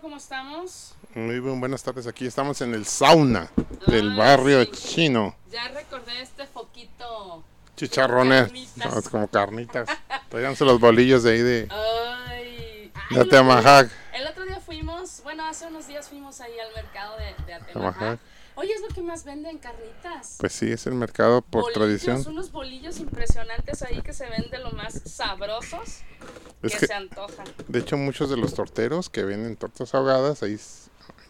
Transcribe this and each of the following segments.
¿Cómo estamos? Muy bien, buenas tardes. Aquí estamos en el sauna del Ay, barrio sí. chino. Ya recordé este foquito. Chicharrones, Carnitas. no, como carnitas. Tráiganse los bolillos de ahí de, Ay, ay, de Atemajac. El otro día fuimos, bueno, hace unos días fuimos ahí al mercado de, de Atemajac. Atemajac. Oye, es lo que más venden carnitas. Pues sí, es el mercado por Bolillos, tradición. Unos bolillos impresionantes ahí que se ven de lo más sabrosos Es que, que, se antojan. de hecho, muchos de los torteros que venden tortas ahogadas, ahí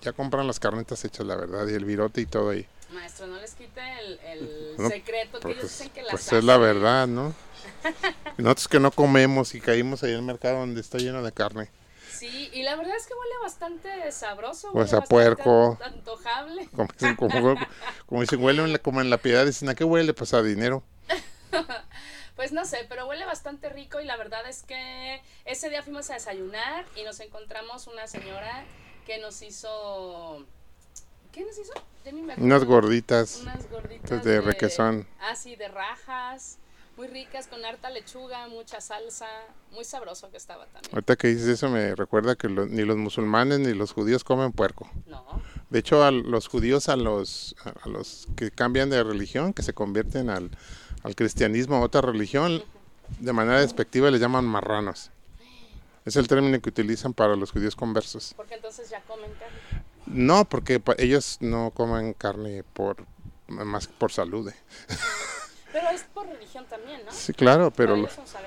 ya compran las carnitas hechas, la verdad, y el virote y todo ahí. Maestro, no les quite el, el No, secreto que Pues, ellos dicen que las pues es la hacen. verdad, ¿no? Nosotros que no comemos y caímos ahí en el mercado donde está lleno de carne. Sí, y la verdad es que huele bastante sabroso. Pues a puerco. an- Antojable. Como dicen, como, como dicen, huele en la- como en la piedad, dicen, ¿a qué huele? Pues a dinero. Pues no sé, pero huele bastante rico y la verdad es que ese día fuimos a desayunar y nos encontramos una señora que nos hizo... ¿Qué nos hizo? Ya me acuerdo. Unas gorditas. Unas gorditas de requesón. Ah, sí, de rajas, muy ricas, con harta lechuga, mucha salsa, muy sabroso que estaba también. Ahorita que dices eso me recuerda que lo- ni los musulmanes ni los judíos comen puerco. No, De hecho, a los judíos, a los, a los que cambian de religión, que se convierten al, al cristianismo, a otra religión, de manera despectiva les llaman marranos. Es el término que utilizan para los judíos conversos. porque entonces ya comen carne. No, porque ellos no comen carne por más que por salud. eh. Pero es por religión también, ¿no? Sí, claro, pero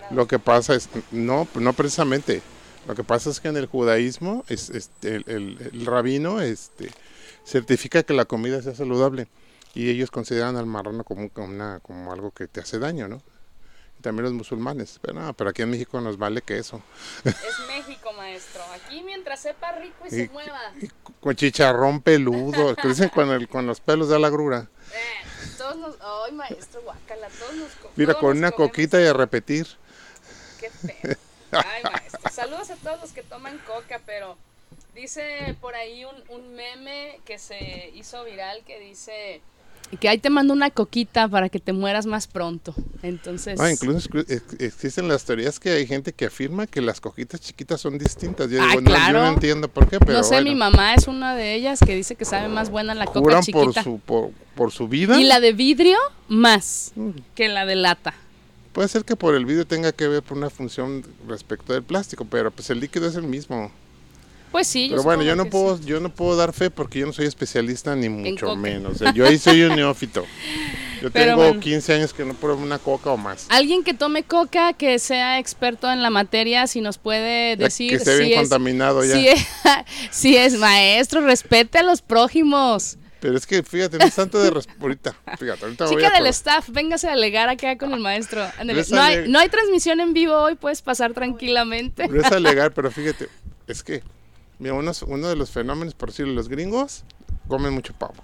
lo, que pasa es, no, no precisamente. Lo que pasa es que en el judaísmo es, este, el, el- el rabino este, certifica que la comida sea saludable y ellos consideran al marrano como, un- como una, como algo que te hace daño, ¿no? También los musulmanes. Pero, no, pero aquí en México nos vale que eso. Es México, maestro. Aquí mientras sepa rico y, Y- se mueva. Con chicharrón peludo, que dicen con, el, con los pelos de la grura. Eh, todos nos... Ay, maestro, guácala, todos nos Mira, todos con nos una comemos. coquita y a repetir. Qué feo. Ay, maestro. Saludos a todos los que toman coca, pero dice por ahí un, un meme que se hizo viral que dice que ahí te mando una coquita para que te mueras más pronto. Entonces, Ah, incluso existen las teorías que hay gente que afirma que las coquitas chiquitas son distintas. Yo Ah, digo, no, yo claro. no entiendo por qué, pero no sé, bueno. mi mamá es una de ellas que dice que sabe más buena la coca juran por chiquita. su, por, por su vida. Y la de vidrio más Mm. que la de lata. Puede ser que por el vidrio tenga que ver por una función respecto del plástico, pero pues el líquido es el mismo. Pues sí, yo pero bueno, yo no puedo, sí. yo no puedo dar fe porque yo no soy especialista ni mucho menos. Yo ahí soy un neófito. Yo Pero tengo bueno. 15 años que no pruebo una coca o más. Alguien que tome coca, que sea experto en la materia, si nos puede Ya decir que esté si, bien es, contaminado ya. si, es, si es maestro, respete a los prójimos. Pero es que fíjate, no es tanto de ahorita. Fíjate, ahorita voy Chica a del staff, véngase a alegar acá con el maestro. Es No hay, no hay transmisión en vivo hoy, puedes pasar tranquilamente. No es alegar, pero fíjate, es que mira, unos- uno de los fenómenos, por decirlo, los gringos comen mucho pavo.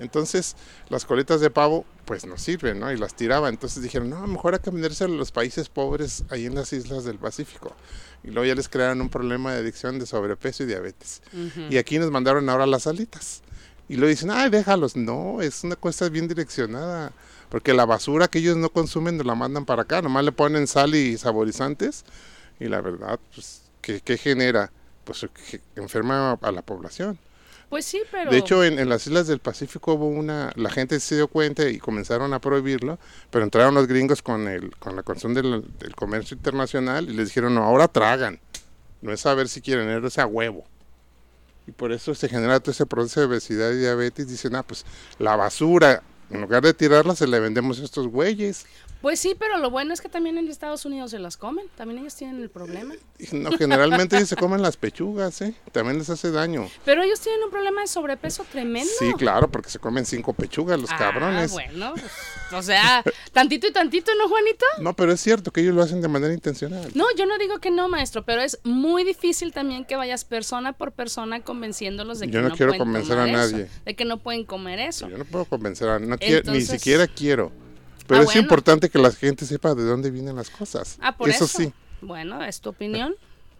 Entonces, las coletas de pavo, pues no sirven, ¿no? Y las tiraban. Entonces dijeron, no, mejor hay que venderse a los países pobres ahí en las islas del Pacífico. Y luego ya les crearon un problema de adicción de sobrepeso y diabetes. Y aquí nos mandaron ahora las alitas. Y luego dicen, ay, déjalos. No, es una cosa bien direccionada. Porque la basura que ellos no consumen nos la mandan para acá. Nomás le ponen sal y saborizantes. Y la verdad, pues, ¿qué, qué genera? Pues que enferma a la población. Pues sí, pero. De hecho, en, en las islas del Pacífico hubo una, la gente se dio cuenta y comenzaron a prohibirlo, pero entraron los gringos con el, con la cuestión del, del comercio internacional y les dijeron, no, ahora tragan, no es saber si quieren, es a huevo. Y por eso se genera todo ese proceso de obesidad y diabetes, dicen, ah, pues la basura En lugar de tirarlas, se le vendemos a estos güeyes. Pues sí, pero lo bueno es que también en Estados Unidos se las comen. También ellos tienen el problema. No, generalmente ellos se comen las pechugas, ¿eh? También les hace daño. Pero ellos tienen un problema de sobrepeso tremendo. Sí, claro, porque se comen cinco pechugas los Ah, cabrones. bueno, pues, o sea, tantito y tantito, ¿no, Juanito? No, pero es cierto que ellos lo hacen de manera intencional. No, yo no digo que no, maestro, pero es muy difícil también que vayas persona por persona convenciéndolos de que Yo no quiero pueden convencer a eso, nadie. de que no pueden comer eso. Yo no puedo convencer a no quiero, ni siquiera quiero. Pero Ah, es bueno. importante que la gente sepa de dónde vienen las cosas. Ah, por eso. sí. Bueno, es tu opinión.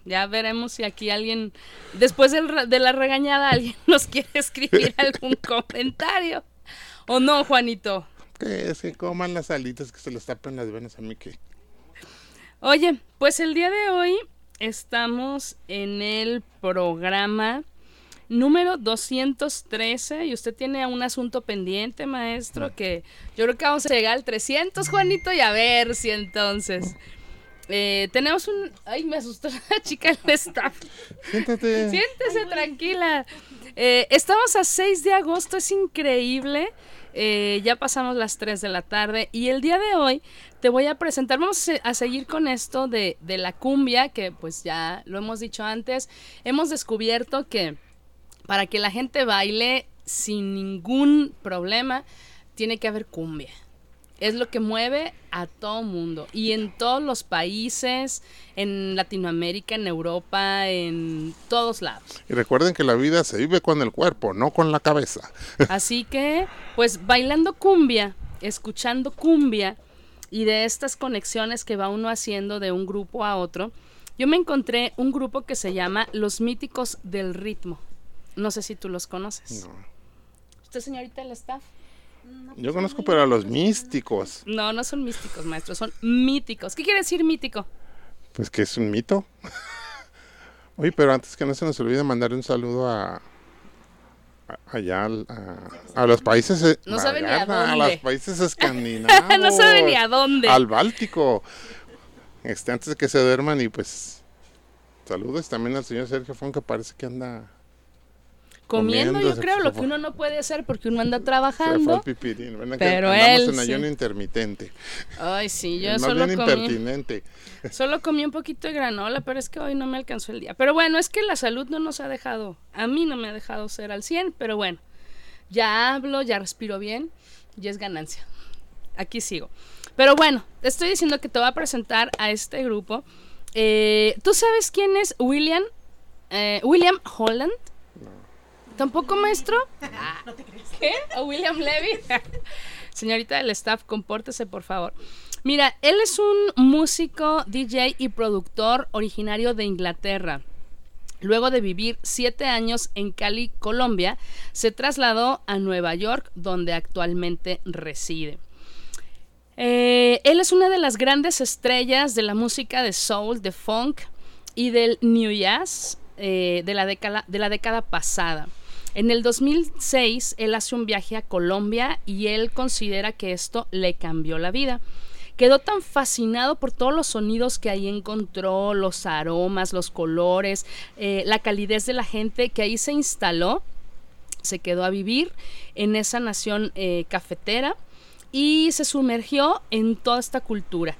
Ya veremos si aquí alguien, después del de la regañada, alguien nos quiere escribir algún comentario. ¿O no, Juanito? Que se coman las alitas que se les tapen las venas a mí que. Oye, pues el día de hoy estamos en el programa número 213 y usted tiene un asunto pendiente, maestro, que yo creo que vamos a llegar al 300, Juanito, y a ver si entonces... eh, tenemos un... Ay, me asustó la chica del staff. Siéntate. Siéntese tranquila. Eh, estamos a 6 de agosto, es increíble. Eh, ya pasamos las 3 de la tarde y el día de hoy te voy a presentar, vamos a, se- a seguir con esto de, de la cumbia, que pues ya lo hemos dicho antes, hemos descubierto que para que la gente baile sin ningún problema, tiene que haber cumbia. Es lo que mueve a todo mundo. Y en todos los países, en Latinoamérica, en Europa, en todos lados. Y recuerden que la vida se vive con el cuerpo, no con la cabeza. Así que, pues bailando cumbia, escuchando cumbia y de estas conexiones que va uno haciendo de un grupo a otro, yo me encontré un grupo que se llama Los Míticos del Ritmo. No sé si tú los conoces. No. ¿Usted, señorita del staff? Yo conozco, pero a los místicos. No, no son místicos, maestro, son míticos. ¿Qué quiere decir mítico? Pues que es un mito. Oye, pero antes que no se nos olvide mandar un saludo a. a- allá al- a, a los países. eh, No sabe ni a dónde. los países escandinavos. no sabe ni a dónde. Al Báltico. Este, antes de que se duerman y pues. Saludos también al señor Sergio Fon que parece que anda. Comiendo, comiendo, yo creo, lo que uno no puede hacer porque uno anda trabajando. pipirín. Pero él en sí. ayuno intermitente. Ay, sí, yo Más solo bien comí. impertinente. Solo comí un poquito de granola, pero es que hoy no me alcanzó el día. Pero bueno, es que la salud no nos ha dejado, a mí no me ha dejado ser al 100, pero bueno, ya hablo, ya respiro bien, y es ganancia. Aquí sigo. Pero bueno, te estoy diciendo que te voy a presentar a este grupo. Eh, ¿Tú sabes quién es William? eh, William Holland. ¿Tampoco, maestro? ¿Qué? ¿O William Levy? Señorita del staff, compórtese, por favor. Mira, él es un músico, DJ y productor originario de Inglaterra. Luego de vivir siete años en Cali, Colombia, se trasladó a Nueva York, donde actualmente reside. Eh, él es una de las grandes estrellas de la música de soul, de funk y del new jazz eh, de, la década, de la década pasada. En el 2006, él hace un viaje a Colombia y él considera que esto le cambió la vida. Quedó tan fascinado por todos los sonidos que ahí encontró, los aromas, los colores, eh, la calidez de la gente, que ahí se instaló, se quedó a vivir en esa nación eh, cafetera y se sumergió en toda esta cultura.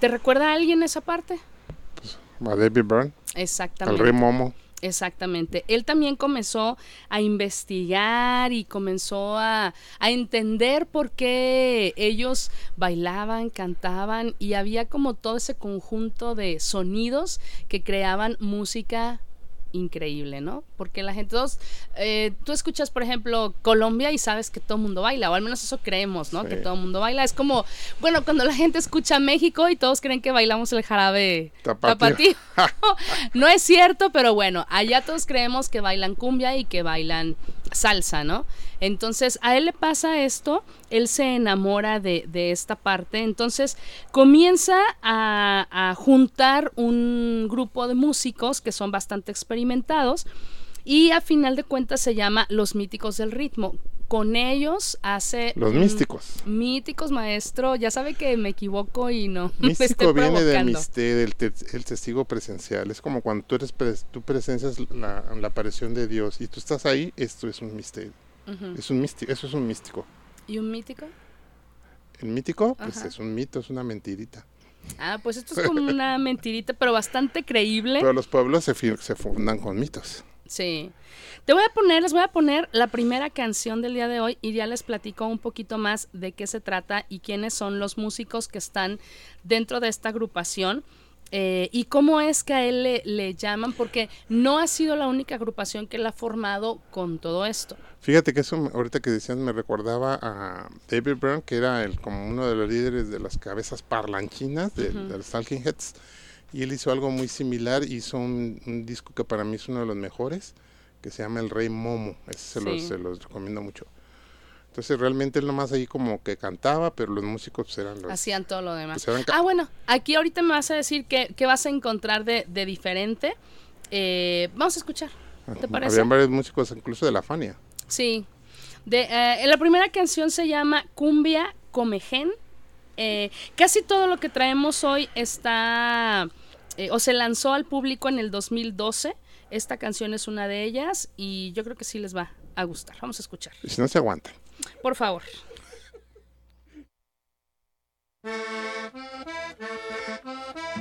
¿Te recuerda a alguien esa parte? A David Byrne, al Exactamente. Rey Momo. Exactamente. Él también comenzó a investigar y comenzó a, a entender por qué ellos bailaban, cantaban y había como todo ese conjunto de sonidos que creaban música increíble, ¿no? Porque la gente, todos, eh, tú escuchas, por ejemplo, Colombia y sabes que todo el mundo baila, o al menos eso creemos, ¿no? Sí. Que todo el mundo baila. Es como, bueno, cuando la gente escucha México y todos creen que bailamos el jarabe Tapatío. tapatío. no es cierto, pero bueno, allá todos creemos que bailan cumbia y que bailan salsa, ¿no? Entonces, a él le pasa esto, él se enamora de, de esta parte, entonces comienza a, a juntar un grupo de músicos que son bastante experimentados y a final de cuentas se llama Los Míticos del Ritmo. Con ellos hace... Los un- místicos. Míticos, maestro. Ya sabe que me equivoco y no me Místico viene de mister, te- el testigo presencial. Es como cuando tú eres pres- tú presencias la, la aparición de Dios y tú estás ahí, esto es un misterio. Es un místico, eso es un místico. ¿Y un mítico? El mítico, pues es un mito, es una mentirita. Ah, pues esto es como una mentirita, pero bastante creíble. Pero los pueblos se, se fundan con mitos. Sí. Te voy a poner, les voy a poner la primera canción del día de hoy y ya les platico un poquito más de qué se trata y quiénes son los músicos que están dentro de esta agrupación. eh, y cómo es que a él le, le llaman, porque no ha sido la única agrupación que él ha formado con todo esto. Fíjate que eso, ahorita que decías, me recordaba a David Byrne, que era el, como uno de los líderes de las cabezas parlanchinas de, Ujú. de los Talking Heads. Y él hizo algo muy similar, hizo un, un disco que para mí es uno de los mejores, que se llama El Rey Momo. Ese se, los, Sí. se los recomiendo mucho. Entonces realmente él nomás ahí como que cantaba, pero los músicos pues, eran los... Hacían todo lo demás. pues, Ah, bueno, aquí ahorita me vas a decir qué, qué vas a encontrar de, de diferente. Eh, vamos a escuchar. ¿Te parece? Habían varios músicos, incluso de la Fania. Sí. De, eh, la primera canción se llama Cumbia Comején. Eh, casi todo lo que traemos hoy está eh, o se lanzó al público en el 2012. Esta canción es una de ellas y yo creo que sí les va a gustar. Vamos a escuchar. Y si no se aguantan. Por favor.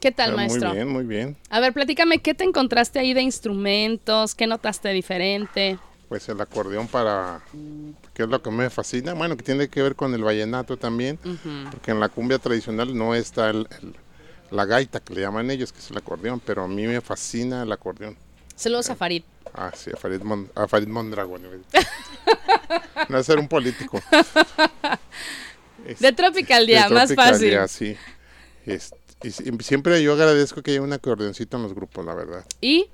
¿Qué tal, maestro? Muy bien, muy bien. A ver, platícame, ¿qué te encontraste ahí de instrumentos? ¿Qué notaste diferente? Pues el acordeón para, que es lo que me fascina, bueno, que tiene que ver con el vallenato también, porque en la cumbia tradicional no está el- el- la gaita que le llaman ellos, que es el acordeón, pero a mí me fascina el acordeón. Saludos a Farid. Ah, sí, a Farid, Mon- a Farid Mondragón. no es ser un político. Es- De Tropical Día, de más Tropical fácil. Día, sí. Este, y si- y siempre yo agradezco que haya un acordeoncito en los grupos, la verdad. Y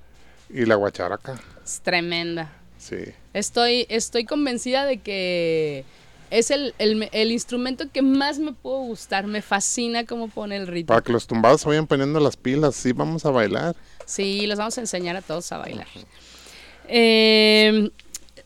Y la guacharaca, es tremenda. sí. Estoy, estoy convencida de que es el, el- el instrumento que más me puede gustar. Me fascina cómo pone el ritmo. Para que los tumbados se vayan poniendo las pilas, sí, vamos a bailar. Sí, los vamos a enseñar a todos a bailar. Eh,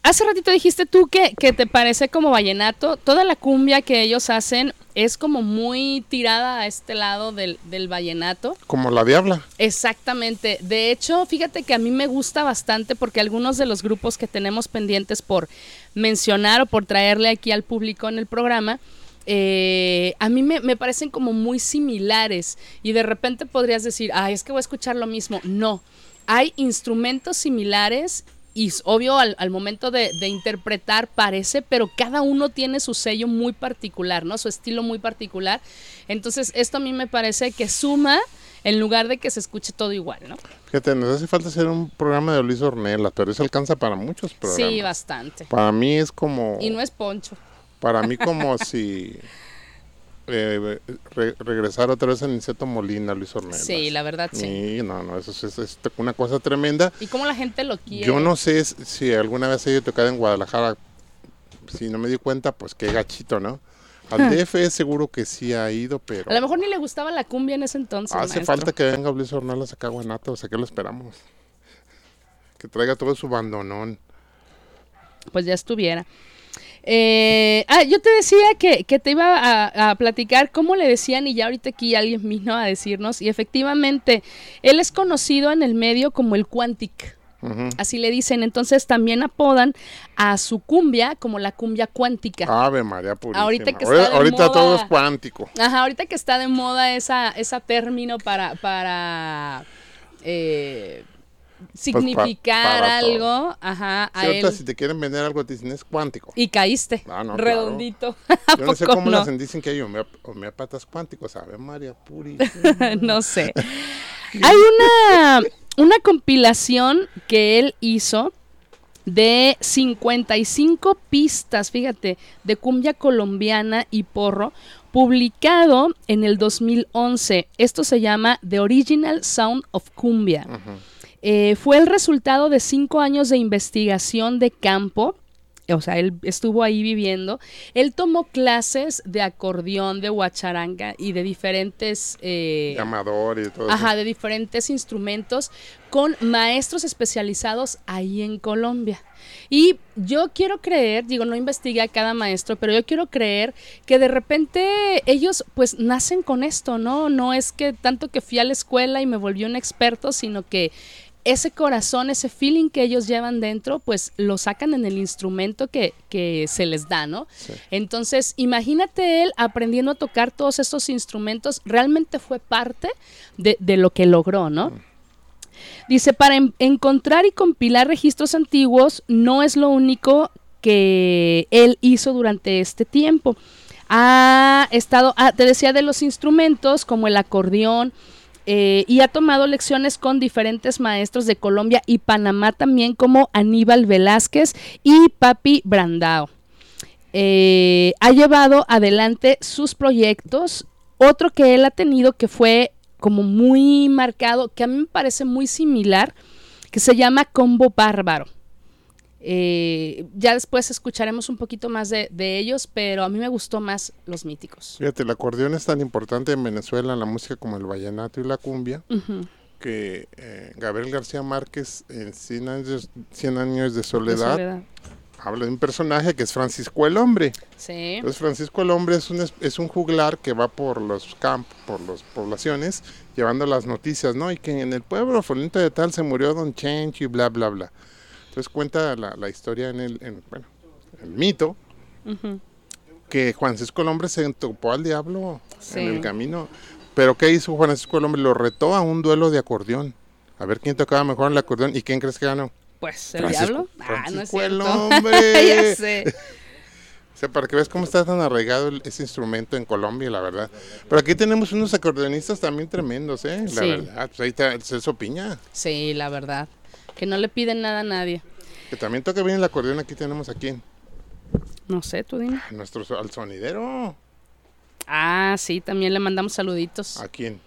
hace ratito dijiste tú que, que te parece como vallenato. Toda la cumbia que ellos hacen es como muy tirada a este lado del, del vallenato. Como la diabla. Exactamente. De hecho, fíjate que a mí me gusta bastante porque algunos de los grupos que tenemos pendientes por mencionar o por traerle aquí al público en el programa, eh, a mí me, me parecen como muy similares y de repente podrías decir, ay, es que voy a escuchar lo mismo. No, hay instrumentos similares y obvio al, al momento de, de interpretar parece, pero cada uno tiene su sello muy particular, ¿no? Su estilo muy particular. Entonces esto a mí me parece que suma en lugar de que se escuche todo igual, ¿no? Fíjate, nos hace falta hacer un programa de Luis Ornella, pero eso alcanza para muchos programas. Sí, bastante. Para mí es como... Y no es poncho. Para mí como si eh, re- regresara otra vez a Niceto Molina, Luis Ornella. Sí, la verdad sí. Sí, no, no, eso es, una cosa tremenda. Y cómo la gente lo quiere. Yo no sé si alguna vez he ido a tocar en Guadalajara. Si no me di cuenta, pues qué gachito, ¿no? Al DF seguro que sí ha ido, pero A lo mejor ni le gustaba la cumbia en ese entonces. hace maestro. falta que venga Luis Ornelas acá a Guanato, o sea, que lo esperamos. Que traiga todo su bandonón. Pues ya estuviera. Eh, ah, yo te decía que, que te iba a, a platicar cómo le decían y ya ahorita aquí alguien vino a decirnos y efectivamente él es conocido en el medio como el Quantic, así le dicen, entonces también apodan a su cumbia como la cumbia cuántica. Ave María Purísima. Ahorita que está de ahorita moda. todo es cuántico. Ajá, ahorita que está de moda esa, esa término para, para eh, significar para todo. algo, ajá, a él. si te quieren vender algo, te dicen es cuántico. Y caíste, Ah, no, redondito. ¿A Yo no sé cómo no? las dicen que hay homeópatas cuánticos. Ave María Purísima. no sé. Hay una, una compilación que él hizo de 55 pistas, fíjate, de cumbia colombiana y porro, publicado en el 2011. Esto se llama The Original Sound of Cumbia. Ujú. Eh, fue el resultado de cinco años de investigación de campo. O sea, él estuvo ahí viviendo. Él tomó clases de acordeón, de guacharanga y de diferentes... eh, Llamador y todo Ajá, eso. de diferentes instrumentos con maestros especializados ahí en Colombia. Y yo quiero creer, digo, no investigué a cada maestro, pero yo quiero creer que de repente ellos pues nacen con esto, ¿no? No es que tanto que fui a la escuela y me volví un experto, sino que ese corazón, ese feeling que ellos llevan dentro, pues lo sacan en el instrumento que, que se les da, ¿no? Sí. Entonces, imagínate él aprendiendo a tocar todos estos instrumentos, realmente fue parte de, de lo que logró, ¿no? Dice, para en- encontrar y compilar registros antiguos no es lo único que él hizo durante este tiempo. Ha estado, ah, te decía de los instrumentos como el acordeón, eh, y ha tomado lecciones con diferentes maestros de Colombia y Panamá también como Aníbal Velázquez y Papi Brandao. Eh, ha llevado adelante sus proyectos. Otro que él ha tenido que fue como muy marcado, que a mí me parece muy similar, que se llama Combo Bárbaro. Eh, ya después escucharemos un poquito más de, de ellos, pero a mí me gustó más los míticos. Fíjate, el acordeón es tan importante en Venezuela en la música como el vallenato y la cumbia, que eh, Gabriel García Márquez en 100 años, 100 años de de soledad, habla de un personaje que es Francisco el Hombre. Sí. Entonces Francisco el Hombre es un, es, un juglar que va por los campos, por las poblaciones, llevando las noticias, ¿no? Y que en el pueblo fulanito de tal se murió Don Chencho y bla, bla, bla. Entonces cuenta la, la historia en el, en, bueno, el mito, Ujú. que Juan Francisco el Hombre se entopó al diablo Sí. en el camino. Pero ¿qué hizo Juan Francisco el Hombre? Lo retó a un duelo de acordeón. A ver quién tocaba mejor el acordeón y quién crees que ganó. Pues el Francisco- diablo. Ah, no es Francisco el hombre. ya sé. O sea, para que veas cómo está tan arraigado el- ese instrumento en Colombia, la verdad. Pero aquí tenemos unos acordeonistas también tremendos, ¿eh? La Sí. verdad. Pues ahí está el Celso Piña, Sí, la verdad. Que no le piden nada a nadie. que también toca bien el acordeón. Aquí tenemos aquí No sé, tú dime. nuestro al sonidero. Ah, sí, también le mandamos saluditos. ¿A quién?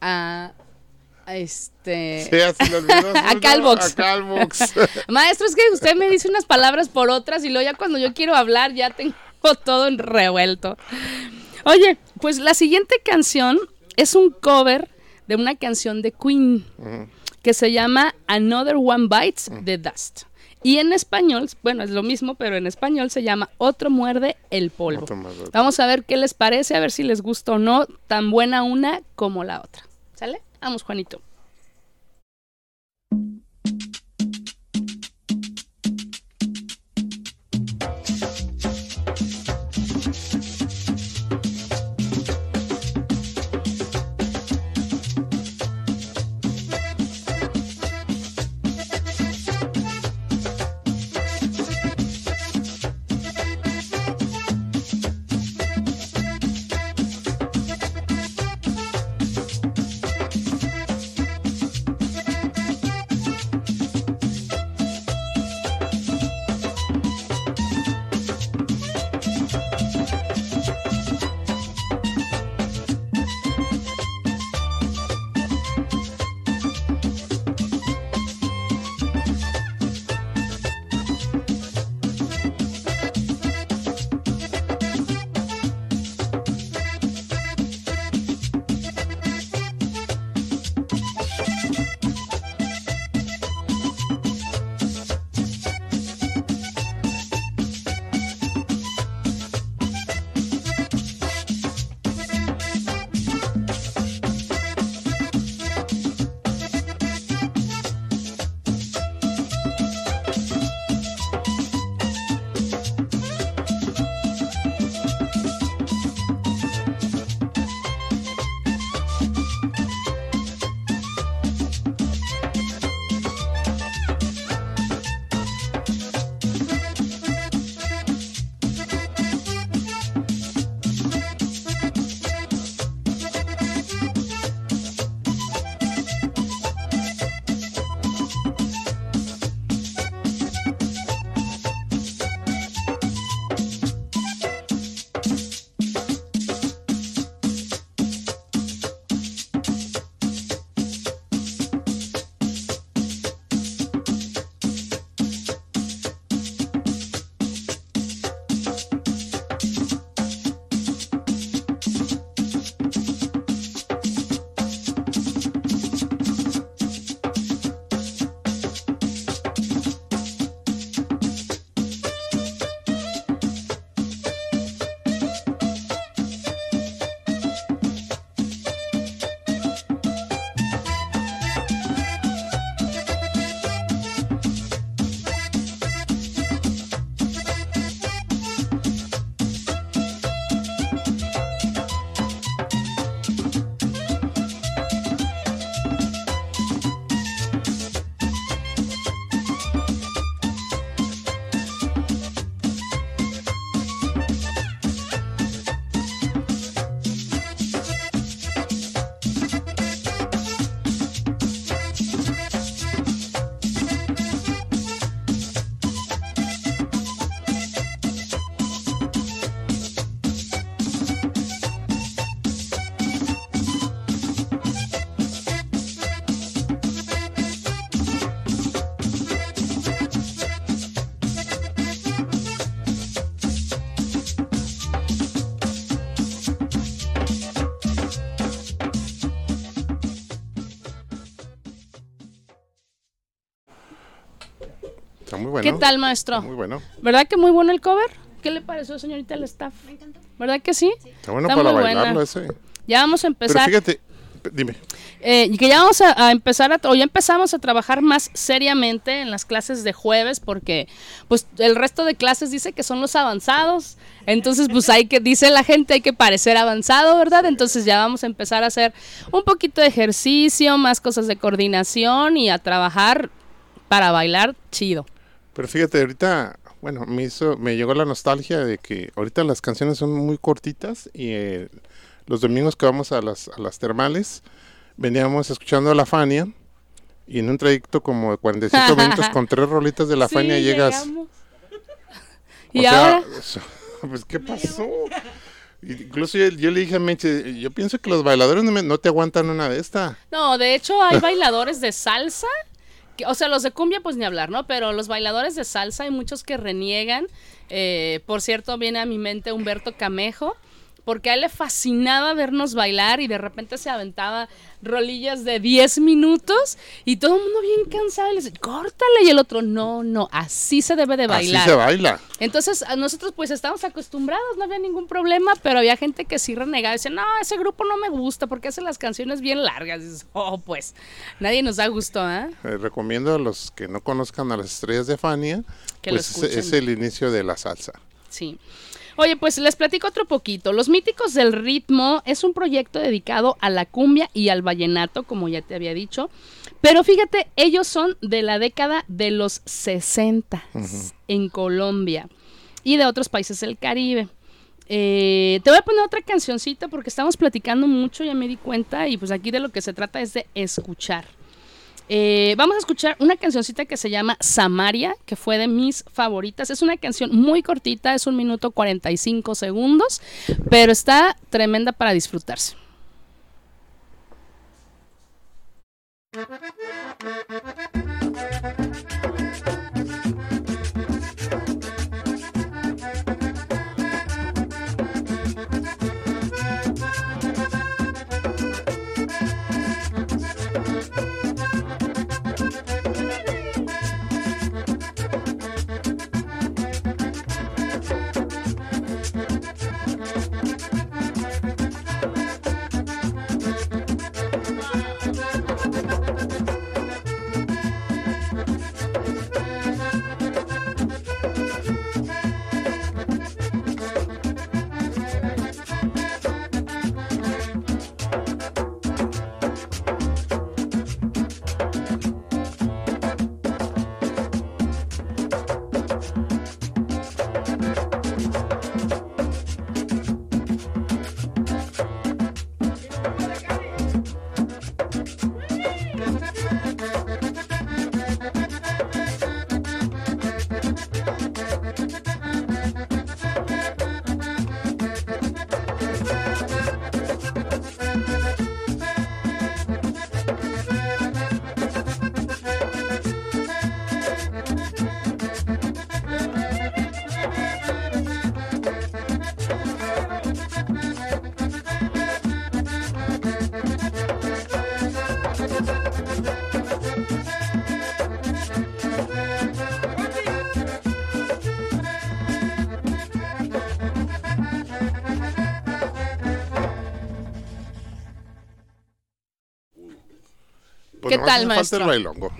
a, a este... Sí, así lo olvidó, A Calvox. A Calvox. Maestro, es que usted me dice unas palabras por otras y luego ya cuando yo quiero hablar ya tengo todo en revuelto. Oye, pues la siguiente canción es un cover de una canción de Queen Ujú. Que se llama Another One Bites the Dust. Y en español, bueno, es lo mismo, pero en español se llama Otro muerde el polvo. Vamos a ver qué les parece, a ver si les gusta o no, tan buena una como la otra. ¿Sale? Vamos, Juanito. Está muy bueno. ¿Qué tal, maestro? Muy bueno. ¿Verdad que muy bueno el cover? ¿Qué le pareció, señorita, el staff? Me encantó. ¿Verdad que sí? Está bueno Está para muy bailarlo buena. ese. Ya vamos a Pero empezar. fíjate, p- dime. Eh, y que ya vamos a, a empezar a, o ya empezamos a trabajar más seriamente en las clases de jueves porque pues el resto de clases dice que son los avanzados. Entonces pues hay que, dice la gente, hay que parecer avanzado, ¿verdad? Entonces ya vamos a empezar a hacer un poquito de ejercicio, más cosas de coordinación y a trabajar para bailar chido. Pero fíjate, ahorita, bueno, me hizo, me llegó la nostalgia de que ahorita las canciones son muy cortitas y eh, los domingos que vamos a las, a las termales veníamos escuchando a la Fania y en un trayecto como de 45 minutos con tres rolitas de la Sí, Fania llegas. llegamos. o Y sea, ahora, pues ¿qué pasó? Incluso yo, yo le dije a Meche, yo pienso que los bailadores no, me- no te aguantan una de esta. No, de hecho hay bailadores de salsa. O sea, los de cumbia, pues ni hablar, ¿no? Pero los bailadores de salsa hay muchos que reniegan. Eh, por cierto, viene a mi mente Humberto Camejo. Porque a él le fascinaba vernos bailar y de repente se aventaba rolillas de 10 minutos y todo el mundo bien cansado y le dice, córtale. Y el otro, no, no, así se debe de bailar. Así se baila. Entonces, a nosotros pues estábamos acostumbrados, no había ningún problema, pero había gente que sí renegaba, decía, no, ese grupo no me gusta porque hace las canciones bien largas. Y dices, oh, pues, nadie nos da gusto, ¿ah? Eh, recomiendo a los que no conozcan a las estrellas de Fania, Que pues es el inicio de la salsa. Sí. Oye, pues les platico otro poquito. Los Míticos del Ritmo es un proyecto dedicado a la cumbia y al vallenato, como ya te había dicho. Pero fíjate, ellos son de la década de los 60 en Colombia y de otros países del Caribe. Eh, te voy a poner otra cancioncita porque estamos platicando mucho, ya me di cuenta, y pues aquí de lo que se trata es de escuchar. Eh, vamos a escuchar una cancioncita que se llama Samaria, que fue de mis favoritas. Es una canción muy cortita, es un minuto 45 segundos, pero está tremenda para disfrutarse. tal, hace falta maestro? el bailongo.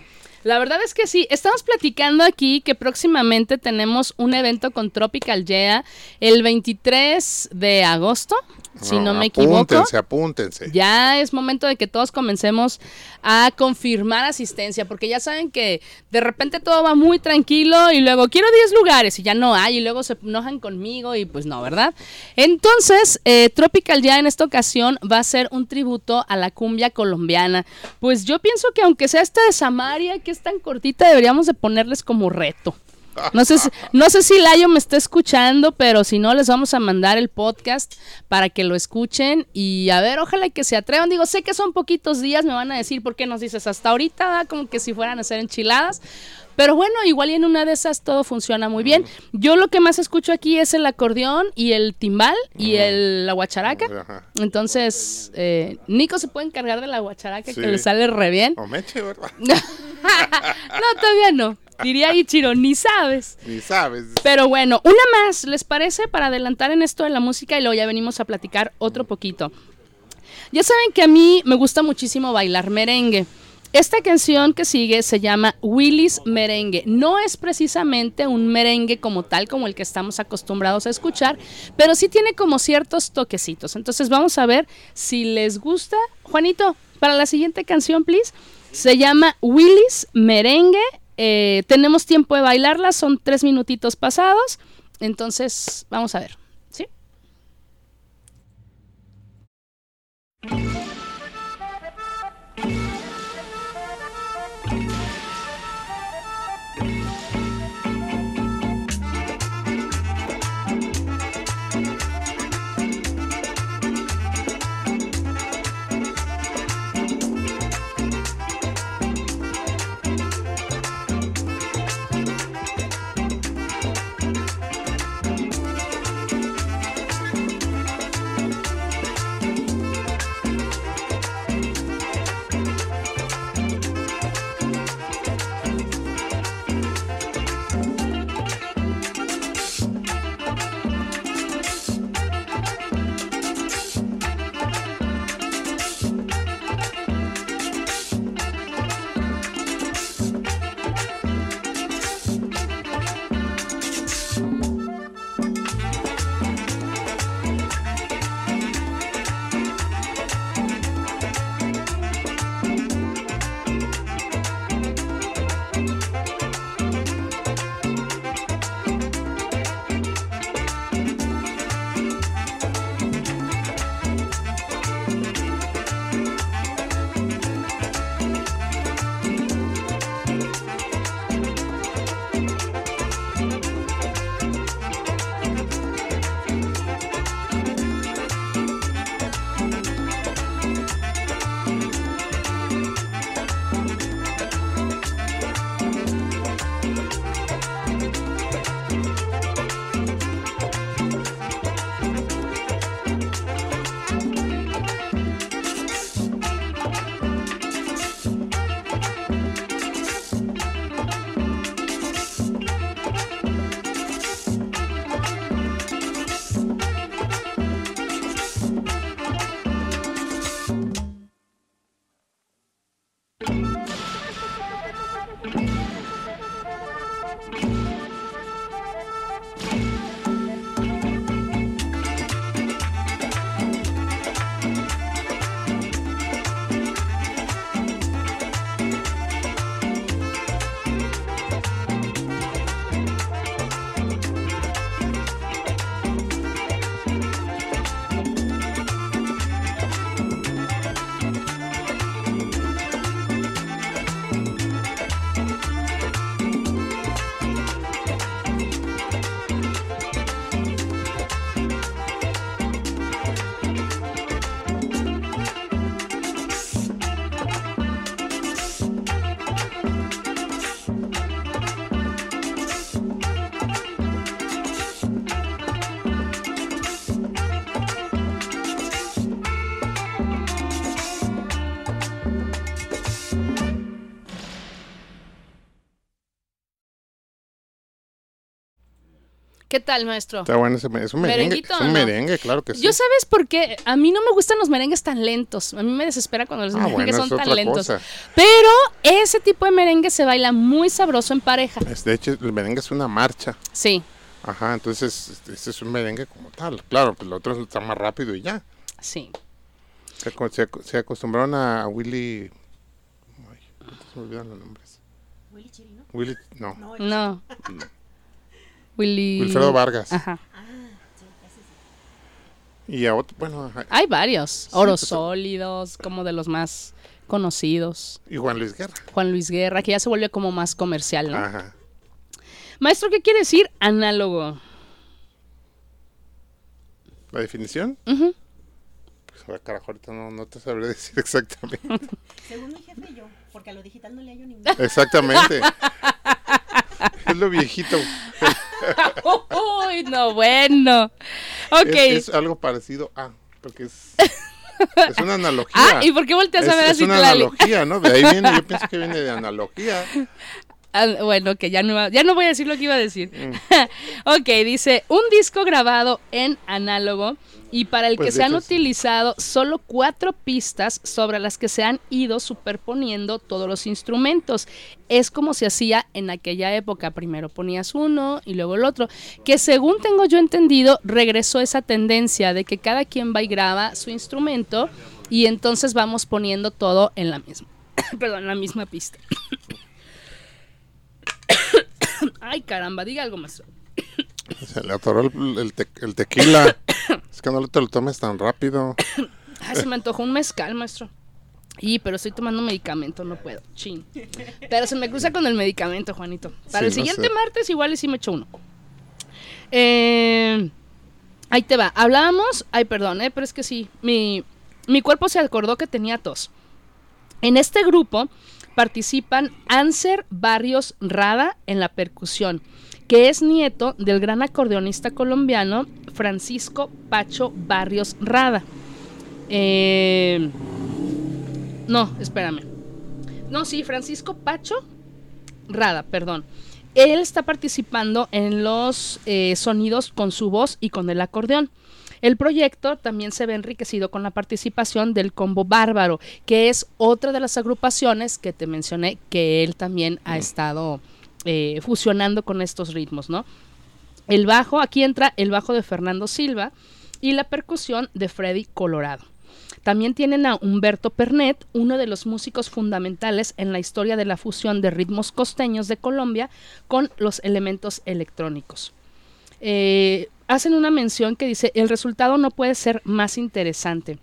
La verdad es que sí, estamos platicando aquí que próximamente tenemos un evento con Tropical Yeah el 23 de agosto, si no, me equivoco. Apúntense, apúntense. Ya es momento de que todos comencemos a confirmar asistencia, porque ya saben que de repente todo va muy tranquilo y luego quiero 10 lugares y ya no hay y luego se enojan conmigo y pues no, ¿verdad? Entonces, eh, Tropical ya en esta ocasión va a ser un tributo a la cumbia colombiana. Pues yo pienso que aunque sea esta de Samaria, que es tan cortita, deberíamos de ponerles como reto. No sé, si, no sé si Layo me está escuchando, pero si no, les vamos a mandar el podcast para que lo escuchen y a ver, ojalá que se atrevan. Digo, sé que son poquitos días, me van a decir por qué nos dices hasta ahorita, como que si fueran a hacer enchiladas. Pero bueno, igual y en una de esas todo funciona muy bien. Yo lo que más escucho aquí es el acordeón y el timbal y el, la guacharaca. Entonces, eh, Nico se puede encargar de la guacharaca Sí. que le sale re bien. O meche, ¿verdad? no, todavía no. Diría Ichiro, ni sabes. Ni sabes. Pero bueno, una más, ¿les parece? Para adelantar en esto de la música y luego ya venimos a platicar otro poquito. Ya saben que a mí me gusta muchísimo bailar merengue. Esta canción que sigue se llama Willis Merengue. No es precisamente un merengue como tal, como el que estamos acostumbrados a escuchar, pero sí tiene como ciertos toquecitos. Entonces vamos a ver si les gusta. Juanito, para la siguiente canción, please. Se llama Willis Merengue. Eh, tenemos tiempo de bailarla, son tres minutitos pasados. Entonces, vamos a ver. ¿Sí? ¿Qué tal, maestro? Está bueno, ese es un merengue. ¿Merenguito Es un no? merengue, claro que sí. Yo sabes por qué, a mí no me gustan los merengues tan lentos. A mí me desespera cuando los Ah, merengues bueno, son es tan otra lentos. cosa. Pero ese tipo de merengue se baila muy sabroso en pareja. Es- de hecho, el merengue es una marcha. Sí, Ajá, entonces este, es un merengue como tal. Claro, pues el otro está más rápido y ya. sí. Se, aco- se aco- se acostumbraron a Willy. Ay, se me olvidan los nombres. Willy Chirino. Willy, no. No, No. Willy. Wilfredo Vargas. Ajá. sí, ese sí. Y a otro, bueno, ajá, Hay varios. Oros pues, sólidos, como de los más conocidos. y Juan Luis Guerra. Juan Luis Guerra, que ya se volvió como más comercial, ¿no? Ajá. Maestro, ¿qué quiere decir análogo? ¿La definición? Ujú. Pues, a carajo, ahorita no, no te sabré decir exactamente. Según mi jefe, yo, porque a lo digital no le hallo ningún. exactamente. es lo viejito. Uy, no, bueno. Ok. Es, es algo parecido a, porque es, es una analogía. ah, ¿y por qué volteas es, a ver es así, una Tlali? analogía, ¿no? De ahí viene, yo pienso que viene de analogía. Ah, bueno, que ya no, ya no voy a decir lo que iba a decir. Mm. ok, dice, un disco grabado en análogo y para el Pues, que de se han utilizado solo cuatro pistas sobre las que se han ido superponiendo todos los instrumentos. Es como se hacía en aquella época. Primero ponías uno y luego el otro. Que según tengo yo entendido, regresó esa tendencia de que cada quien va y graba su instrumento y entonces vamos poniendo todo en la misma, perdón, en la misma pista. Ay, caramba, diga algo más. Se le atoró el, el te- el tequila. es que no te lo tomes tan rápido. Ay, se me antojó un mezcal, maestro. Y, pero estoy tomando medicamento, no puedo. Chin. Pero se me cruza con el medicamento, Juanito. Para Sí, el no siguiente sé. martes igual y sí me echo uno. Eh, ahí te va. Hablábamos, ay, perdón, eh, pero es que sí, mi, mi cuerpo se acordó que tenía tos. En este grupo participan Anser Barrios Rada en la percusión, que es nieto del gran acordeonista colombiano Francisco Pacho Barrios Rada. Eh, no, espérame. No, sí, Francisco Pacho Rada, perdón. Él está participando en los eh, sonidos con su voz y con el acordeón. El proyecto también se ve enriquecido con la participación del Combo Bárbaro, que es otra de las agrupaciones que te mencioné que él también ha estado eh, fusionando con estos ritmos, ¿no? El bajo, aquí entra el bajo de Fernando Silva y la percusión de Freddy Colorado. También tienen a Humberto Pernet, uno de los músicos fundamentales en la historia de la fusión de ritmos costeños de Colombia con los elementos electrónicos. Eh, hacen una mención que dice, el resultado no puede ser más interesante.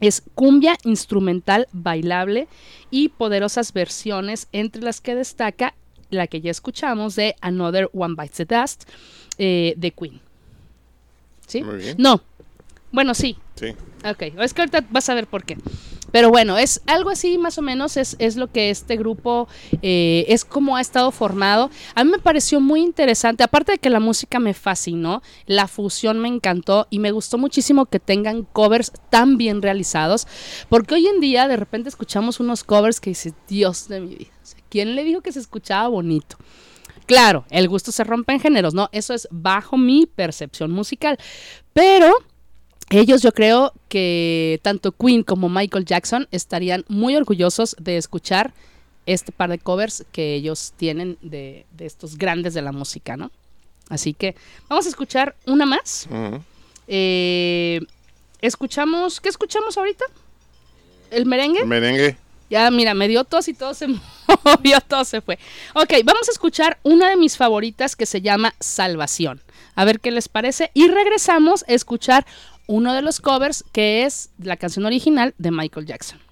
Es cumbia instrumental bailable y poderosas versiones, entre las que destaca la que ya escuchamos de Another One Bites the Dust eh, de Queen. ¿Sí? Muy bien. No. Bueno, sí. Sí. Ok, es que ahorita vas a ver por qué. Pero bueno, es algo así más o menos, es, es lo que este grupo eh, es como ha estado formado. A mí me pareció muy interesante, aparte de que la música me fascinó, la fusión me encantó y me gustó muchísimo que tengan covers tan bien realizados, porque hoy en día de repente escuchamos unos covers que dices, Dios de mi vida, ¿quién le dijo que se escuchaba bonito? Claro, el gusto se rompe en géneros, ¿no? Eso es bajo mi percepción musical. Pero ellos yo creo que tanto Queen como Michael Jackson estarían muy orgullosos de escuchar este par de covers que ellos tienen de, de estos grandes de la música, ¿no? Así que vamos a escuchar una más. Eh, escuchamos, ¿qué escuchamos ahorita? ¿El merengue? El merengue. Ya, mira, me dio tos y todo se movió, todo se fue. Ok, vamos a escuchar una de mis favoritas que se llama Salvación. A ver qué les parece. Y regresamos a escuchar uno de los covers que es la canción original de Michael Jackson.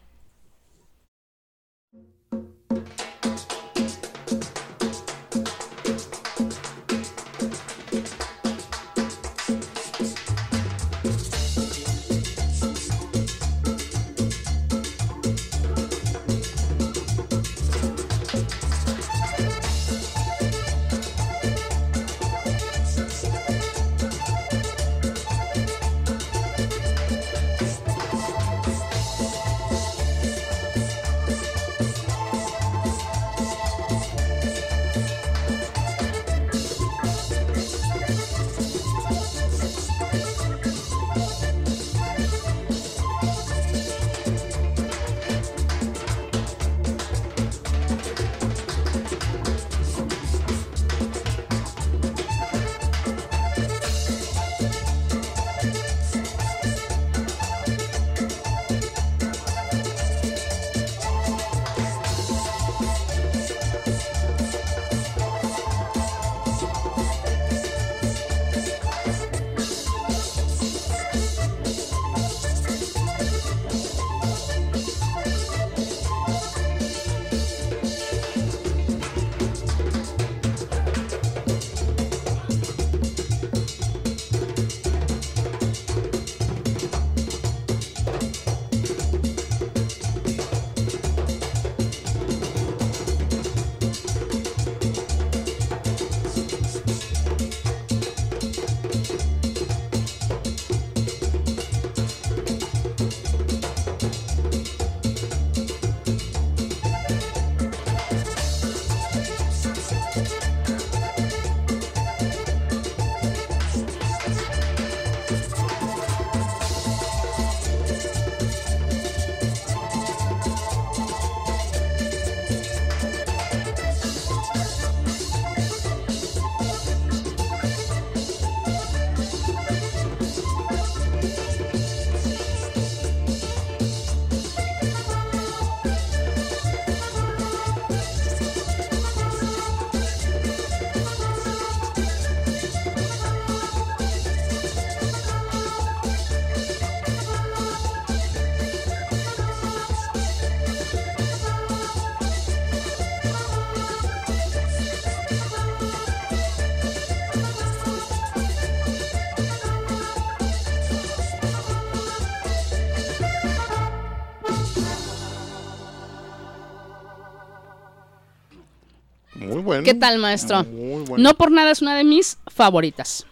¿Qué tal, maestro? Muy buena. No por nada es una de mis favoritas.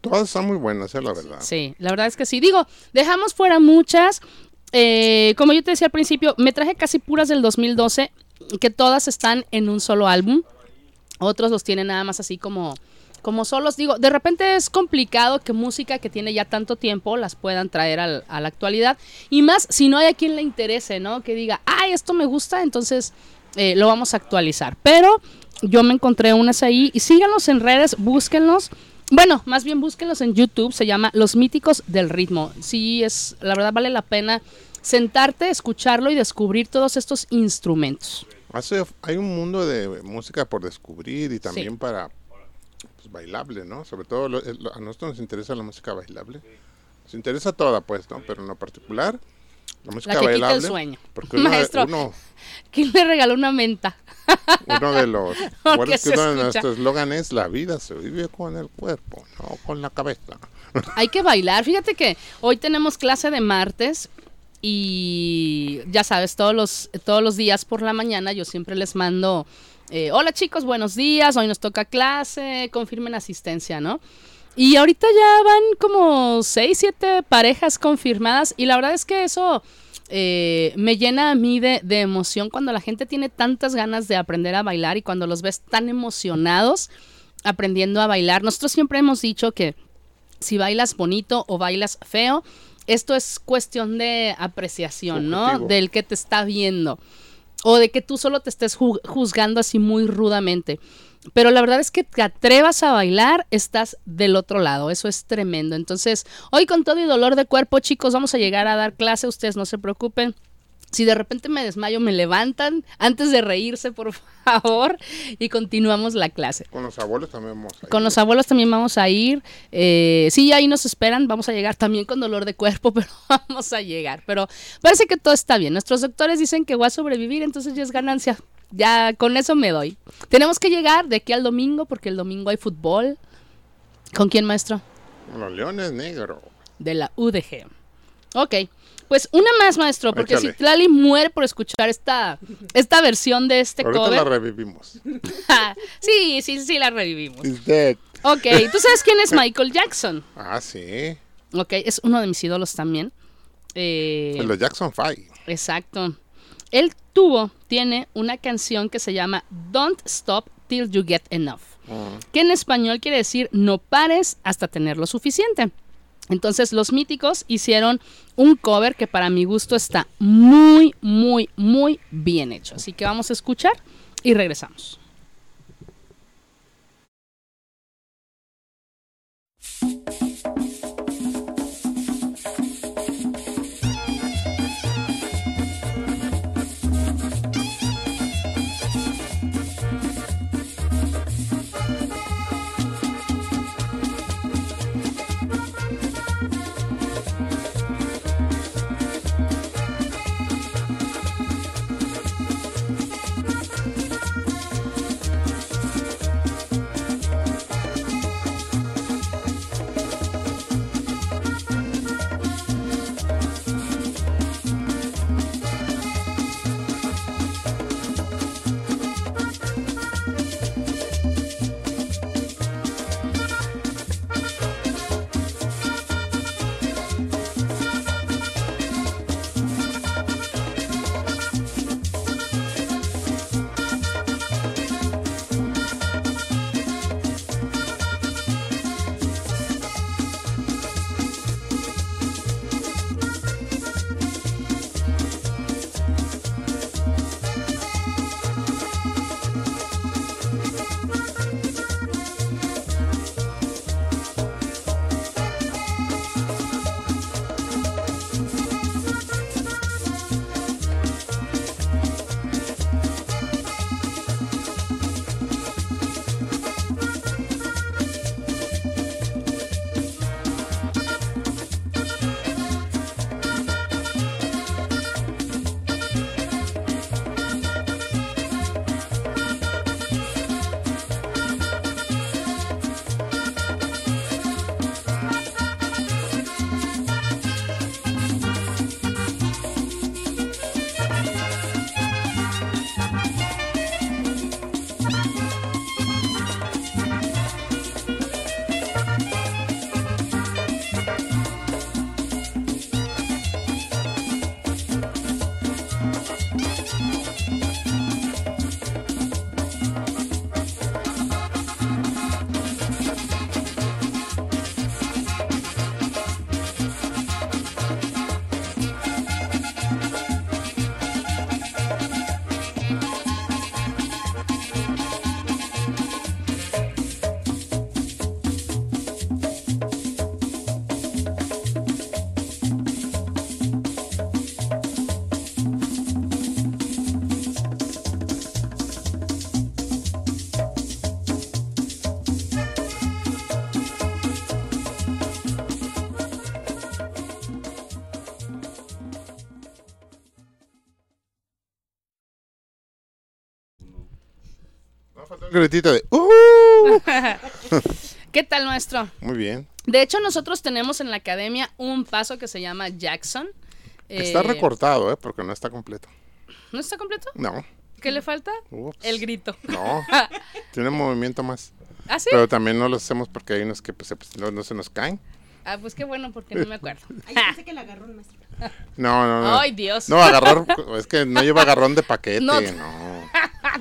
Todas están muy buenas, eh, la verdad. Sí, la verdad es que sí. Digo, dejamos fuera muchas. eh, como yo te decía al principio, me traje casi puras del 2012, que todas están en un solo álbum. Otros los tienen nada más así como, como solos. Digo, de repente es complicado que música que tiene ya tanto tiempo las puedan traer al- a la actualidad. Y más si no hay a quien le interese, ¿no? Que diga, ay, esto me gusta, entonces eh, lo vamos a actualizar. Pero yo me encontré unas ahí y síganlos en redes, búsquenlos. Bueno, más bien búsquenlos en YouTube, se llama Los Míticos del Ritmo. Sí, es, la verdad vale la pena sentarte, escucharlo y descubrir todos estos instrumentos. Hace, hay un mundo de música por descubrir y también para pues, bailable, ¿no? Sobre todo lo- lo- a nosotros nos interesa la música bailable. Nos interesa toda, pues, ¿no? Pero en lo particular, la música que quita el sueño. Porque uno, Maestro. uno, ¿Quién le regaló una menta? uno de los... Porque ¿recuerdas que se uno de nuestros eslogan es la vida se vive con el cuerpo, no con la cabeza. Hay que bailar. Fíjate que hoy tenemos clase de martes y ya sabes, todos los, todos los días por la mañana yo siempre les mando, eh, hola chicos, buenos días, hoy nos toca clase, confirmen asistencia, ¿no? Y ahorita ya van como seis, siete parejas confirmadas y la verdad es que eso eh, me llena a mí de, de emoción cuando la gente tiene tantas ganas de aprender a bailar y cuando los ves tan emocionados aprendiendo a bailar. Nosotros siempre hemos dicho que si bailas bonito o bailas feo, esto es cuestión de apreciación, ¿no? Del que te está viendo. O de que tú solo te estés ju- juzgando así muy rudamente. Pero la verdad es que te atrevas a bailar, estás del otro lado. Eso es tremendo. Entonces, hoy con todo y dolor de cuerpo, chicos, vamos a llegar a dar clase. Ustedes no se preocupen. Si de repente me desmayo, me levantan antes de reírse, por favor, y continuamos la clase. Con los abuelos también vamos a Con ir. los abuelos también vamos a ir. Eh, sí, ahí nos esperan. Vamos a llegar también con dolor de cuerpo, pero vamos a llegar. Pero parece que todo está bien. Nuestros doctores dicen que voy a sobrevivir, entonces ya es ganancia. Ya con eso me doy. Tenemos que llegar de aquí al domingo, porque el domingo hay fútbol. ¿Con quién, maestro? Con los leones negros. De la UDG. Ok. Pues una más, maestro, porque Échale. si Tlali muere por escuchar esta, esta versión de este Ahorita cover. la revivimos. sí, sí, sí, la revivimos. Is dead. Ok, ¿tú sabes quién es Michael Jackson? Ah, sí. Ok, es uno de mis ídolos también. Eh, los Jackson Five. exacto. Él tuvo, tiene una canción que se llama Don't Stop Till You Get Enough, que en español quiere decir no pares hasta tener lo suficiente. Entonces los míticos hicieron un cover que para mi gusto está muy, muy, muy bien hecho. Así que vamos a escuchar y regresamos. El gritito de ¡Uh! ¿Qué tal, maestro? Muy bien. De hecho, nosotros tenemos en la academia un paso que se llama Jackson. Está Eh, recortado, ¿eh? Porque no está completo. ¿No está completo? No. ¿Qué le falta? Ups. El grito. No. Tiene movimiento más. ¿Ah, sí? Pero también no lo hacemos porque hay unos que pues, pues, no, no se nos caen. Ah, pues qué bueno, porque no me acuerdo. Ay, yo pensé que la agarró el maestro. No, no, no. Ay, Dios. No, agarrar. Es que no lleva agarrón de paquete. No. No.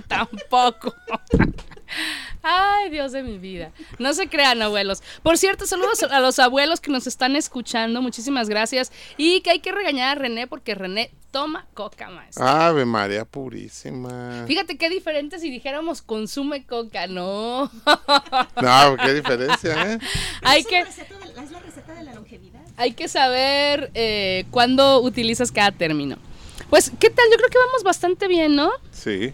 Tampoco. Ay, Dios de mi vida. No se crean, abuelos. Por cierto, saludos a los abuelos que nos están escuchando. Muchísimas gracias. Y que hay que regañar a René porque René toma coca, maestro. Ave María Purísima. Fíjate qué diferente si dijéramos consume coca, no. No, qué diferencia, ¿eh? hay es, que, es la receta de la longevidad. hay que saber eh, cuándo utilizas cada término. Pues, ¿qué tal? Yo creo que vamos bastante bien, ¿no? Sí.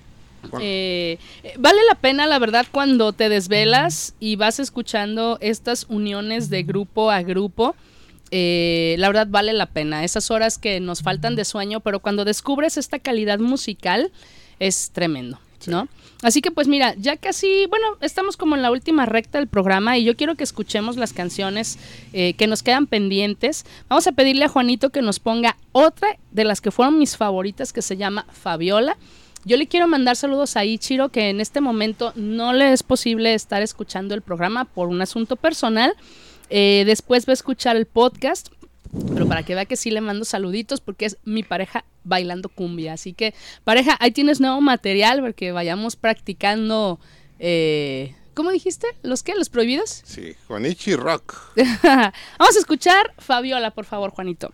Eh, eh, vale la pena, la verdad, cuando te desvelas y vas escuchando estas uniones de grupo a grupo. eh, la verdad vale la pena. Esas horas que nos faltan de sueño, pero cuando descubres esta calidad musical es tremendo, ¿no? Así que pues mira, ya casi, bueno, estamos como en la última recta del programa y yo quiero que escuchemos las canciones eh, que nos quedan pendientes. Vamos a pedirle a Juanito que nos ponga otra de las que fueron mis favoritas que se llama Fabiola. Yo le quiero mandar saludos a Ichiro, que en este momento no le es posible estar escuchando el programa por un asunto personal. Eh, después va a escuchar el podcast, pero para que vea que sí le mando saluditos porque es mi pareja bailando cumbia. Así que, pareja, ahí tienes nuevo material porque vayamos practicando. Eh, ¿Cómo dijiste? ¿Los qué? ¿Los prohibidos? sí. Juanichi Rock. Vamos a escuchar Fabiola, por favor, Juanito.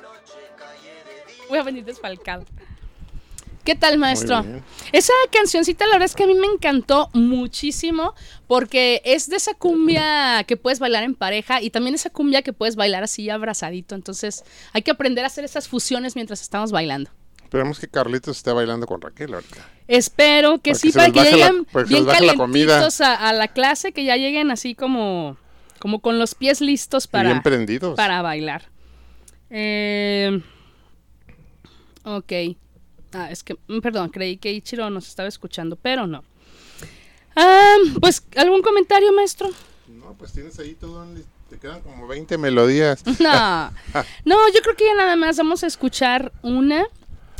Voy a venir desfalcado. ¿Qué tal, maestro? bien. Esa cancioncita, la verdad es que a mí me encantó muchísimo porque es de esa cumbia que puedes bailar en pareja y también esa cumbia que puedes bailar así abrazadito. Entonces, hay que aprender a hacer esas fusiones mientras estamos bailando. Esperemos que Carlitos esté bailando con Raquel ahorita. Espero que Para sí, que para que la- lleguen bien la comida. calentitos a, a la clase, que ya lleguen así como, como con los pies listos para, bien prendidos. para bailar. Eh, ok. Ah, es que, mm, perdón, creí que Ichiro nos estaba escuchando, pero no. Ah, pues, ¿algún comentario, maestro? No, pues tienes ahí todo un... Te quedan como 20 melodías. No, no, yo creo que ya nada más vamos a escuchar una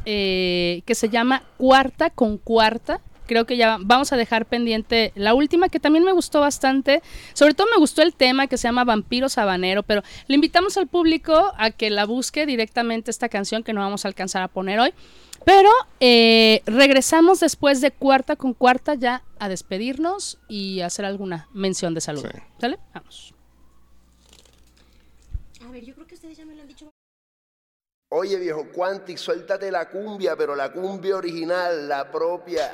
eh, que se llama Cuarta con Cuarta. Creo que ya vamos a dejar pendiente la última que también me gustó bastante. Sobre todo me gustó el tema que se llama Vampiro Sabanero, pero le invitamos al público a que la busque directamente esta canción que no vamos a alcanzar a poner hoy. Pero eh, regresamos después de Cuarta con Cuarta ya a despedirnos y hacer alguna mención de salud. Sí. ¿Sale? Vamos. A ver, yo creo que ustedes ya me lo han dicho. Oye viejo Quantic, suéltate la cumbia, pero la cumbia original, la propia.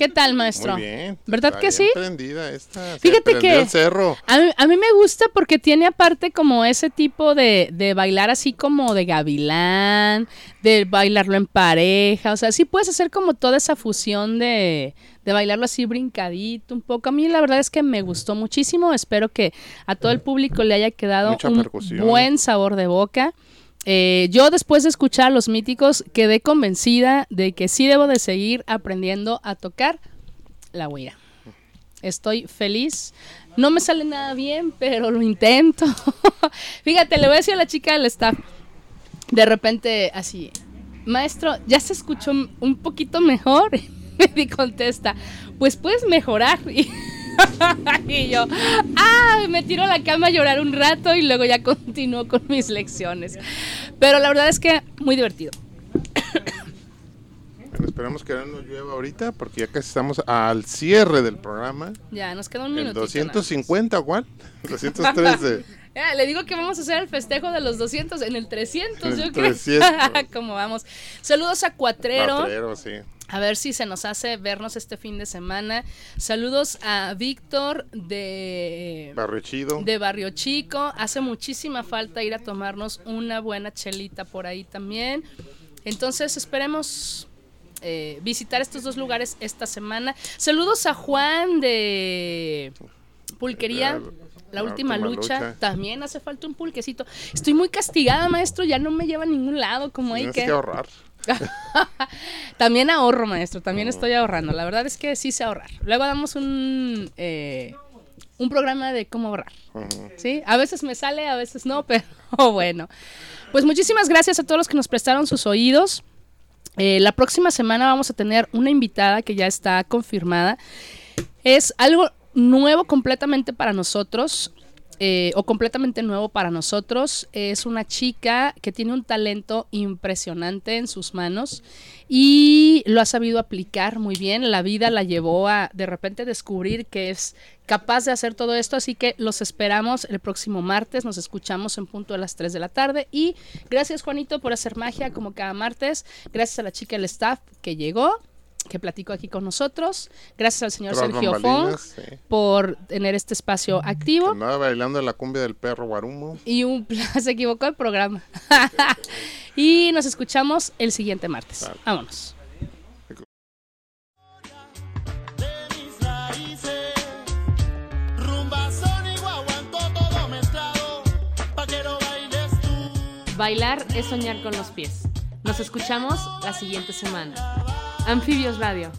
¿Qué tal, maestro? Muy bien. ¿Verdad que sí? esta. Fíjate que- el cerro. A mí, a mí me gusta porque tiene aparte como ese tipo de, de bailar así como de gavilán, de bailarlo en pareja, o sea, sí puedes hacer como toda esa fusión de, de bailarlo así brincadito un poco. A mí la verdad es que me gustó muchísimo, espero que a todo el público le haya quedado Mucha un buen sabor de boca. Eh, yo después de escuchar los míticos quedé convencida de que sí debo de seguir aprendiendo a tocar la huira. Estoy feliz. No me sale nada bien, pero lo intento. Fíjate, le voy a decir a la chica del staff, de repente así, maestro, ya se escuchó un- poquito mejor. Y contesta, pues puedes mejorar. y yo, ah, me tiro a la cama a llorar un rato y luego ya continúo con mis lecciones. Pero la verdad es que muy divertido. Bueno, esperamos que no nos llueva ahorita porque ya casi estamos al cierre del programa. Ya, nos queda un más. 250, ¿cuál? 213. Ya, le digo que vamos a hacer el festejo de los 200 en el 300, En el yo creo. 300. Como vamos. Saludos a Cuatrero. Cuatrero, sí. A ver si se nos hace vernos este fin de semana. Saludos a Víctor de Barrio Chido. de Barrio Chico. Hace muchísima falta ir a tomarnos una buena chelita por ahí también. Entonces esperemos eh, visitar estos dos lugares esta semana. Saludos a Juan de Pulquería. La- La última última lucha. lucha. También hace falta un pulquecito. Estoy muy castigada, maestro. Ya no me lleva a ningún lado. Como hay que. que ahorrar. También ahorro, maestro. También estoy ahorrando. La verdad es que sí sé ahorrar. Luego damos un, eh, un programa de cómo ahorrar. ¿Sí? A veces me sale, a veces no, pero bueno. Pues muchísimas gracias a todos los que nos prestaron sus oídos. Eh, la próxima semana vamos a tener una invitada que ya está confirmada. Es algo nuevo completamente para nosotros. Eh, o completamente nuevo para nosotros. Es una chica que tiene un talento impresionante en sus manos y lo ha sabido aplicar muy bien. La vida la llevó a de repente descubrir que es capaz de hacer todo esto, así que los esperamos el próximo martes. Nos escuchamos en punto a las 3 de la tarde y gracias Juanito por hacer magia como cada martes. Gracias a la chica del staff que llegó que platicó aquí con nosotros. Gracias al señor Tras Sergio Fong sí. por tener este espacio activo. Andaba bailando la cumbia del perro Guarumo. Y un se equivocó el programa. y nos escuchamos el siguiente martes. Vale. Vámonos. Bailar es soñar con los pies. Nos escuchamos la siguiente semana. Anfibios Radio.